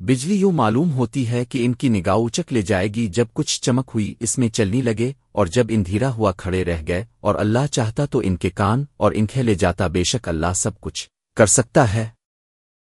بجلی یوں معلوم ہوتی ہے کہ ان کی نگاہ اچک لے جائے گی جب کچھ چمک ہوئی اس میں چلنی لگے اور جب اندھیرا ہوا کھڑے رہ گئے اور اللہ چاہتا تو ان کے کان اور انکھیں لے جاتا بے شک اللہ سب کچھ کر سکتا ہے۔